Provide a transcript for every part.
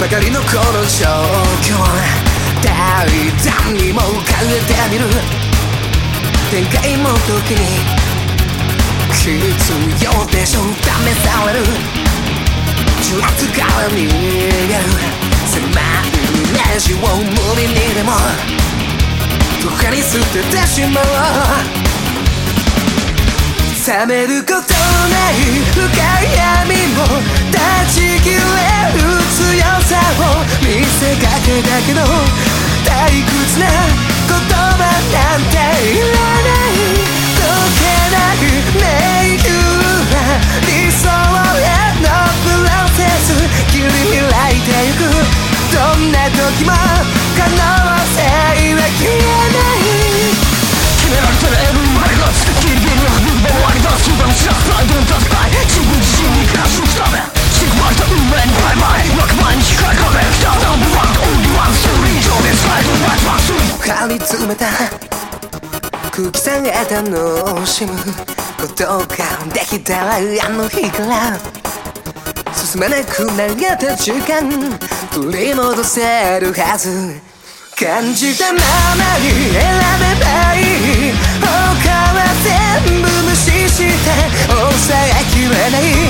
ばかりのこの状況大胆にも変えてみる展開も時に必要でしょ試される重圧から逃げる狭いイメージを無理にでもどかに捨ててしまおう冷めることない深い闇も断ち切れるだけど張り詰めた空気さえ楽しむことができたらあの日から進めなくなった時間。取り戻せるはず。感じたままに選べばいい。他は全部無視して抑えきれない。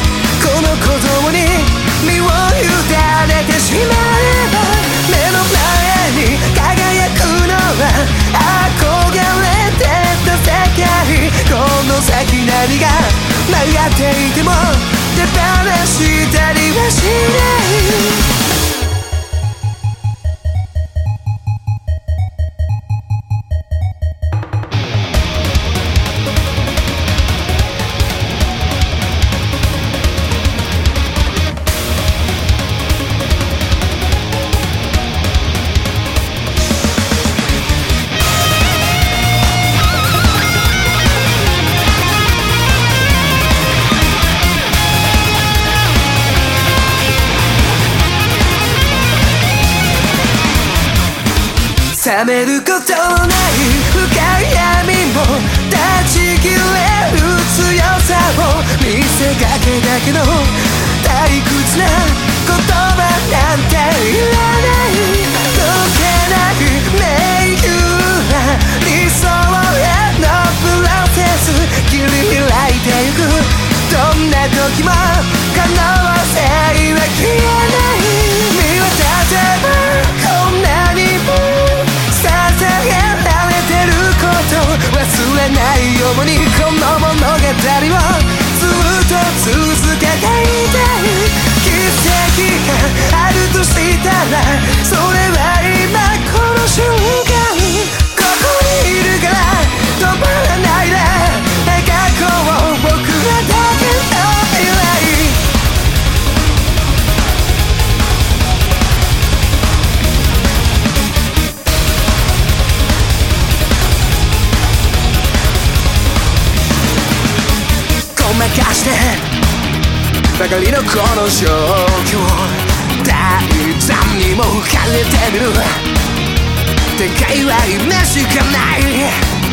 覚めることない深い闇も断ち切れる強さを見せかけだけの退屈なあるとしたらそれは今この瞬間ここにいるから止まらないで過去を僕らだけの未来ごまかしてばかりのこの状況も浮かれてる。展開は夢しかないしかない。